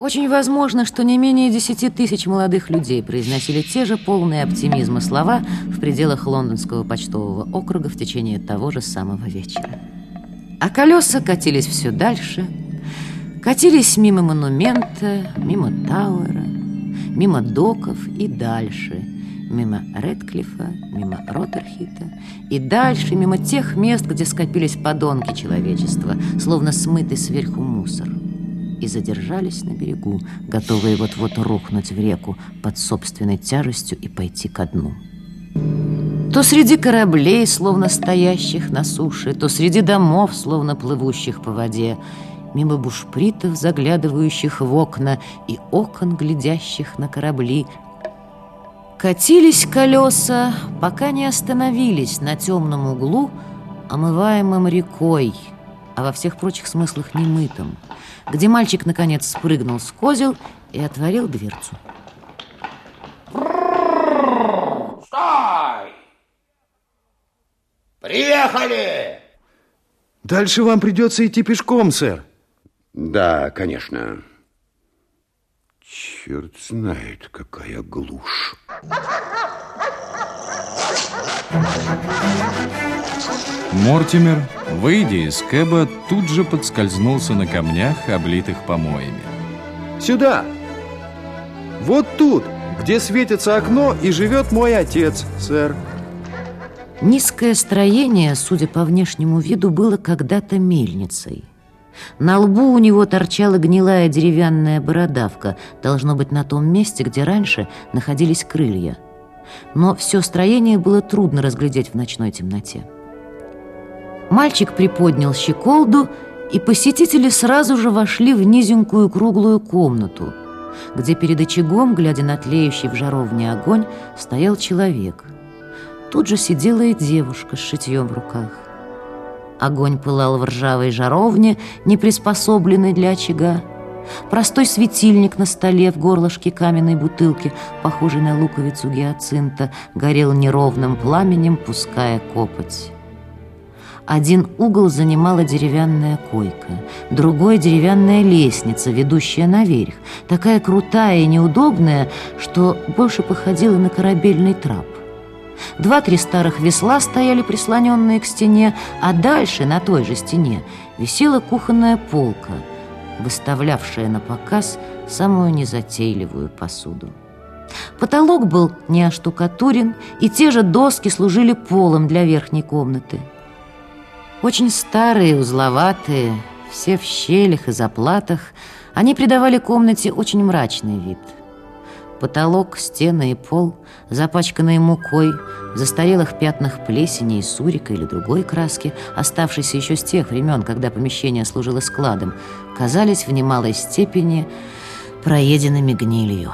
Очень возможно, что не менее десяти тысяч молодых людей произносили те же полные оптимизма слова в пределах лондонского почтового округа в течение того же самого вечера. А колеса катились все дальше, катились мимо монумента, мимо Тауэра, мимо доков и дальше, мимо Редклифа, мимо Роттерхита и дальше, мимо тех мест, где скопились подонки человечества, словно смытый сверху мусор и задержались на берегу, готовые вот-вот рухнуть в реку под собственной тяжестью и пойти ко дну. То среди кораблей, словно стоящих на суше, то среди домов, словно плывущих по воде, мимо бушпритов, заглядывающих в окна, и окон, глядящих на корабли, катились колеса, пока не остановились на темном углу, омываемом рекой, а во всех прочих смыслах немытым, где мальчик, наконец, спрыгнул с козел и отворил дверцу. Стой! Приехали! Дальше вам придется идти пешком, сэр. Да, конечно. Черт знает, какая глушь. Мортимер, выйдя из кэба, тут же подскользнулся на камнях, облитых помоями. Сюда! Вот тут, где светится окно и живет мой отец, сэр. Низкое строение, судя по внешнему виду, было когда-то мельницей. На лбу у него торчала гнилая деревянная бородавка, должно быть на том месте, где раньше находились крылья. Но все строение было трудно разглядеть в ночной темноте. Мальчик приподнял щеколду, и посетители сразу же вошли в низенькую круглую комнату, где перед очагом, глядя на тлеющий в жаровне огонь, стоял человек. Тут же сидела и девушка с шитьем в руках. Огонь пылал в ржавой жаровне, не приспособленной для очага. Простой светильник на столе в горлышке каменной бутылки, похожей на луковицу гиацинта, горел неровным пламенем, пуская копоть. Один угол занимала деревянная койка, другой — деревянная лестница, ведущая наверх, такая крутая и неудобная, что больше походила на корабельный трап. Два-три старых весла стояли прислоненные к стене, а дальше, на той же стене, висела кухонная полка, выставлявшая на показ самую незатейливую посуду. Потолок был не оштукатурен, и те же доски служили полом для верхней комнаты. Очень старые, узловатые, все в щелях и заплатах, они придавали комнате очень мрачный вид. Потолок, стены и пол, запачканные мукой, в застарелых пятнах плесени и сурика или другой краски, оставшейся еще с тех времен, когда помещение служило складом, казались в немалой степени проеденными гнилью.